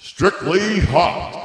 Strictly Hot.